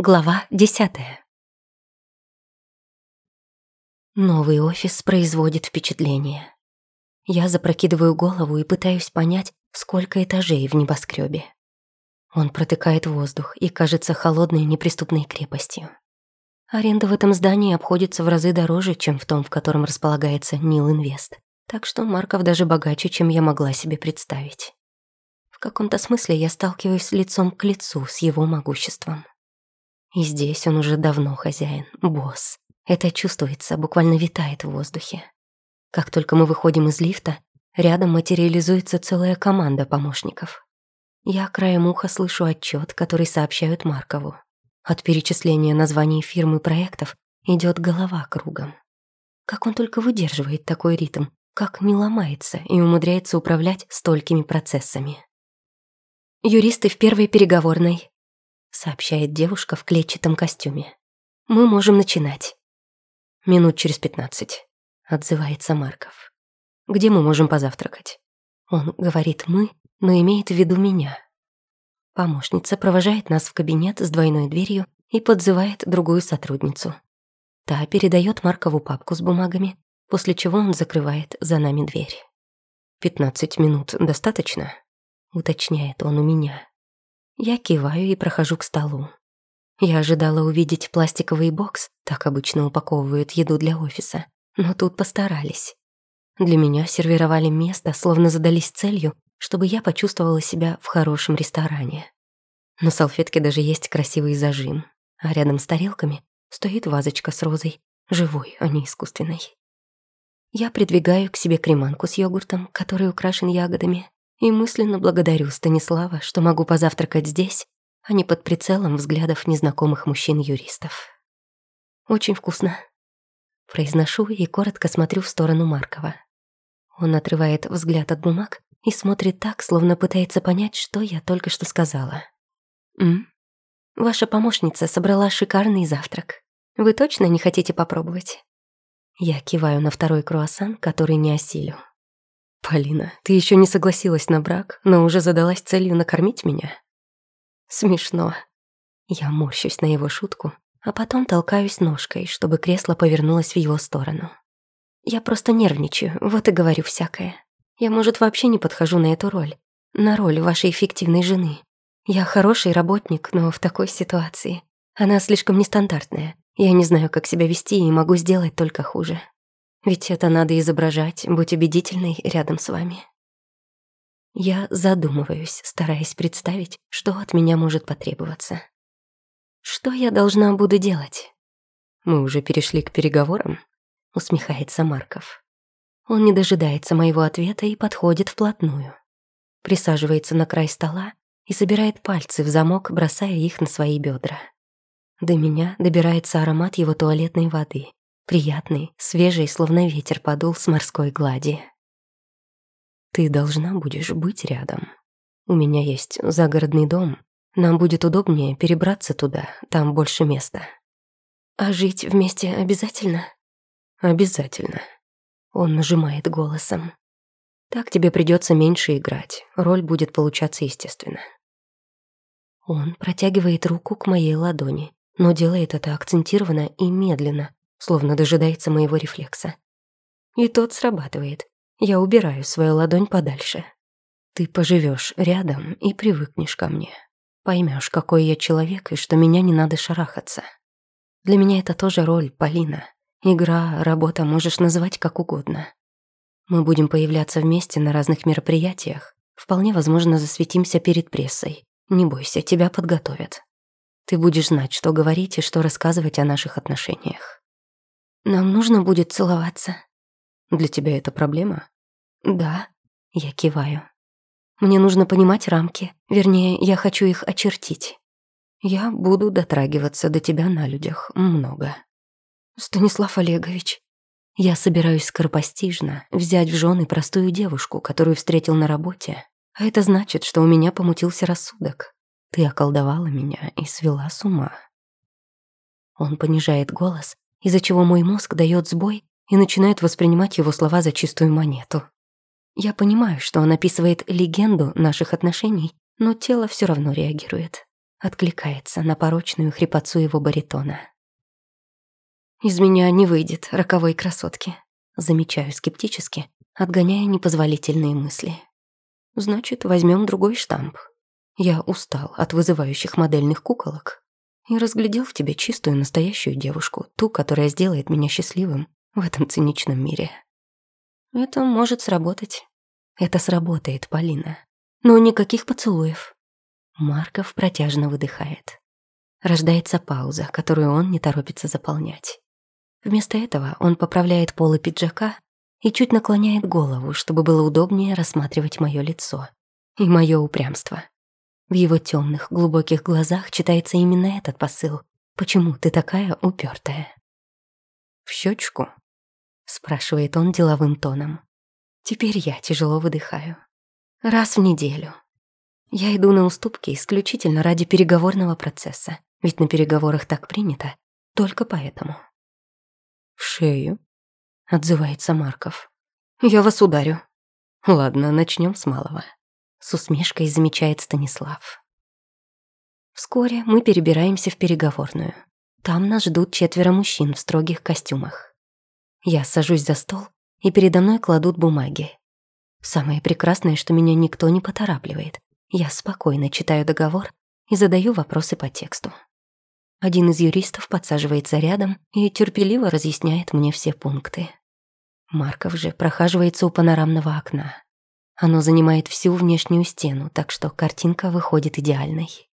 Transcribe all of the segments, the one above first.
Глава десятая. Новый офис производит впечатление. Я запрокидываю голову и пытаюсь понять, сколько этажей в небоскребе. Он протыкает воздух и кажется холодной неприступной крепостью. Аренда в этом здании обходится в разы дороже, чем в том, в котором располагается Нил Инвест. Так что Марков даже богаче, чем я могла себе представить. В каком-то смысле я сталкиваюсь лицом к лицу с его могуществом. И здесь он уже давно хозяин, босс. Это чувствуется, буквально витает в воздухе. Как только мы выходим из лифта, рядом материализуется целая команда помощников. Я краем уха слышу отчет, который сообщают Маркову. От перечисления названий фирм и проектов идет голова кругом. Как он только выдерживает такой ритм, как не ломается и умудряется управлять столькими процессами. Юристы в первой переговорной сообщает девушка в клетчатом костюме. Мы можем начинать. Минут через пятнадцать, отзывается Марков. Где мы можем позавтракать? Он говорит «мы», но имеет в виду меня. Помощница провожает нас в кабинет с двойной дверью и подзывает другую сотрудницу. Та передает Маркову папку с бумагами, после чего он закрывает за нами дверь. «Пятнадцать минут достаточно?» — уточняет он у меня. Я киваю и прохожу к столу. Я ожидала увидеть пластиковый бокс, так обычно упаковывают еду для офиса, но тут постарались. Для меня сервировали место, словно задались целью, чтобы я почувствовала себя в хорошем ресторане. На салфетке даже есть красивый зажим, а рядом с тарелками стоит вазочка с розой, живой, а не искусственной. Я придвигаю к себе креманку с йогуртом, который украшен ягодами, и мысленно благодарю Станислава, что могу позавтракать здесь, а не под прицелом взглядов незнакомых мужчин-юристов. Очень вкусно. Произношу и коротко смотрю в сторону Маркова. Он отрывает взгляд от бумаг и смотрит так, словно пытается понять, что я только что сказала. «М? Ваша помощница собрала шикарный завтрак. Вы точно не хотите попробовать?» Я киваю на второй круассан, который не осилю. «Полина, ты еще не согласилась на брак, но уже задалась целью накормить меня?» «Смешно». Я морщусь на его шутку, а потом толкаюсь ножкой, чтобы кресло повернулось в его сторону. Я просто нервничаю, вот и говорю всякое. Я, может, вообще не подхожу на эту роль, на роль вашей эффективной жены. Я хороший работник, но в такой ситуации она слишком нестандартная. Я не знаю, как себя вести и могу сделать только хуже. Ведь это надо изображать, быть убедительной рядом с вами. Я задумываюсь, стараясь представить, что от меня может потребоваться. Что я должна буду делать? Мы уже перешли к переговорам, усмехается Марков. Он не дожидается моего ответа и подходит вплотную. Присаживается на край стола и собирает пальцы в замок, бросая их на свои бедра. До меня добирается аромат его туалетной воды. Приятный, свежий, словно ветер подул с морской глади. Ты должна будешь быть рядом. У меня есть загородный дом. Нам будет удобнее перебраться туда, там больше места. А жить вместе обязательно? Обязательно. Он нажимает голосом. Так тебе придется меньше играть. Роль будет получаться естественно. Он протягивает руку к моей ладони, но делает это акцентированно и медленно, словно дожидается моего рефлекса. И тот срабатывает. Я убираю свою ладонь подальше. Ты поживешь рядом и привыкнешь ко мне. Поймешь, какой я человек и что меня не надо шарахаться. Для меня это тоже роль, Полина. Игра, работа можешь называть как угодно. Мы будем появляться вместе на разных мероприятиях. Вполне возможно, засветимся перед прессой. Не бойся, тебя подготовят. Ты будешь знать, что говорить и что рассказывать о наших отношениях. Нам нужно будет целоваться. Для тебя это проблема? Да, я киваю. Мне нужно понимать рамки, вернее, я хочу их очертить. Я буду дотрагиваться до тебя на людях много. Станислав Олегович, я собираюсь скоропостижно взять в жены простую девушку, которую встретил на работе, а это значит, что у меня помутился рассудок. Ты околдовала меня и свела с ума. Он понижает голос, из-за чего мой мозг дает сбой и начинает воспринимать его слова за чистую монету. Я понимаю, что он описывает легенду наших отношений, но тело все равно реагирует. откликается на порочную хрипотцу его баритона. «Из меня не выйдет роковой красотки», замечаю скептически, отгоняя непозволительные мысли. «Значит, возьмем другой штамп. Я устал от вызывающих модельных куколок и разглядел в тебе чистую настоящую девушку, ту, которая сделает меня счастливым в этом циничном мире. Это может сработать. Это сработает, Полина. Но никаких поцелуев. Марков протяжно выдыхает. Рождается пауза, которую он не торопится заполнять. Вместо этого он поправляет полы пиджака и чуть наклоняет голову, чтобы было удобнее рассматривать мое лицо и мое упрямство. В его темных, глубоких глазах читается именно этот посыл. «Почему ты такая упертая? «В щечку? спрашивает он деловым тоном. Теперь я тяжело выдыхаю. Раз в неделю. Я иду на уступки исключительно ради переговорного процесса, ведь на переговорах так принято, только поэтому. «В шею?» — отзывается Марков. «Я вас ударю». «Ладно, начнем с малого», — с усмешкой замечает Станислав. Вскоре мы перебираемся в переговорную. Там нас ждут четверо мужчин в строгих костюмах. Я сажусь за стол, и передо мной кладут бумаги. Самое прекрасное, что меня никто не поторапливает. Я спокойно читаю договор и задаю вопросы по тексту. Один из юристов подсаживается рядом и терпеливо разъясняет мне все пункты. Марков же прохаживается у панорамного окна. Оно занимает всю внешнюю стену, так что картинка выходит идеальной.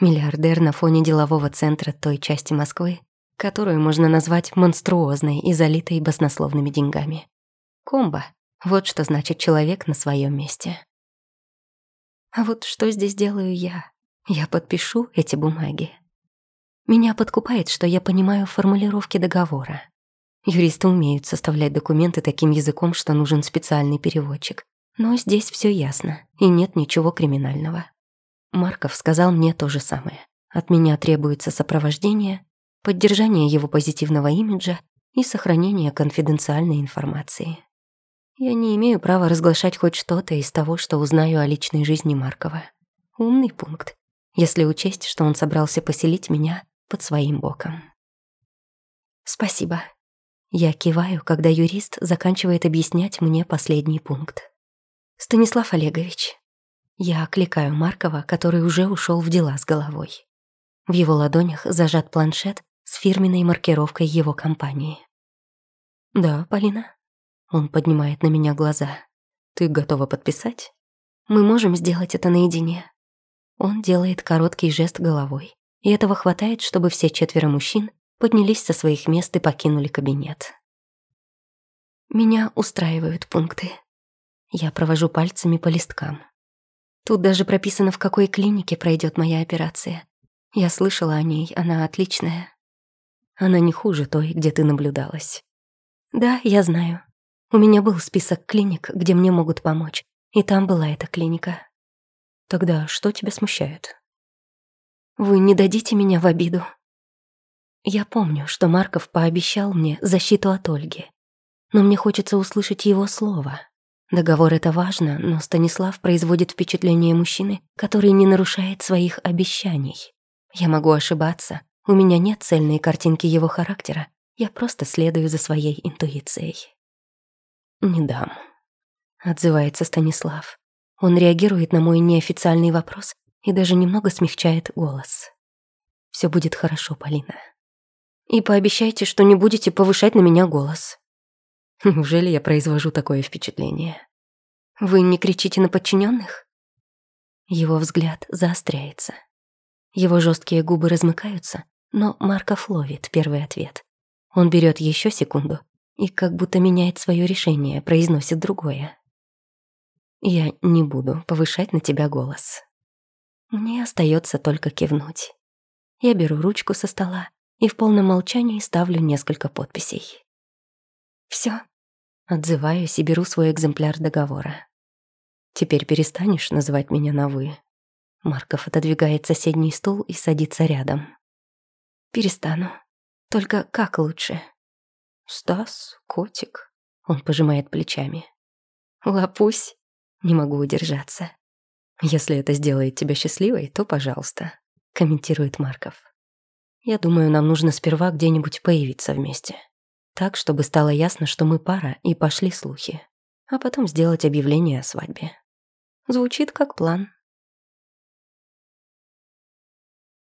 Миллиардер на фоне делового центра той части Москвы, которую можно назвать монструозной и залитой баснословными деньгами. Комбо. Вот что значит человек на своем месте. А вот что здесь делаю я? Я подпишу эти бумаги. Меня подкупает, что я понимаю формулировки договора. Юристы умеют составлять документы таким языком, что нужен специальный переводчик. Но здесь все ясно, и нет ничего криминального. Марков сказал мне то же самое. От меня требуется сопровождение, поддержание его позитивного имиджа и сохранение конфиденциальной информации. Я не имею права разглашать хоть что-то из того, что узнаю о личной жизни Маркова. Умный пункт, если учесть, что он собрался поселить меня под своим боком. «Спасибо». Я киваю, когда юрист заканчивает объяснять мне последний пункт. «Станислав Олегович». Я окликаю Маркова, который уже ушел в дела с головой. В его ладонях зажат планшет с фирменной маркировкой его компании. «Да, Полина?» Он поднимает на меня глаза. «Ты готова подписать?» «Мы можем сделать это наедине». Он делает короткий жест головой и этого хватает, чтобы все четверо мужчин поднялись со своих мест и покинули кабинет. Меня устраивают пункты. Я провожу пальцами по листкам. Тут даже прописано, в какой клинике пройдет моя операция. Я слышала о ней, она отличная. Она не хуже той, где ты наблюдалась. Да, я знаю. У меня был список клиник, где мне могут помочь, и там была эта клиника. Тогда что тебя смущает? Вы не дадите меня в обиду. Я помню, что Марков пообещал мне защиту от Ольги. Но мне хочется услышать его слово. Договор — это важно, но Станислав производит впечатление мужчины, который не нарушает своих обещаний. Я могу ошибаться, у меня нет цельной картинки его характера, я просто следую за своей интуицией. «Не дам», — отзывается Станислав. Он реагирует на мой неофициальный вопрос и даже немного смягчает голос. Все будет хорошо, Полина. И пообещайте, что не будете повышать на меня голос. Неужели я произвожу такое впечатление? Вы не кричите на подчиненных? Его взгляд заостряется. Его жесткие губы размыкаются, но Марков ловит первый ответ. Он берет еще секунду и как будто меняет свое решение, произносит другое. «Я не буду повышать на тебя голос». Мне остается только кивнуть. Я беру ручку со стола и в полном молчании ставлю несколько подписей. Все. Отзываюсь и беру свой экземпляр договора. Теперь перестанешь называть меня на «вы». Марков отодвигает соседний стул и садится рядом. Перестану. Только как лучше? Стас, котик. Он пожимает плечами. Лапусь. Не могу удержаться. Если это сделает тебя счастливой, то пожалуйста. комментирует Марков. Я думаю, нам нужно сперва где-нибудь появиться вместе. Так, чтобы стало ясно, что мы пара, и пошли слухи. А потом сделать объявление о свадьбе. Звучит как план.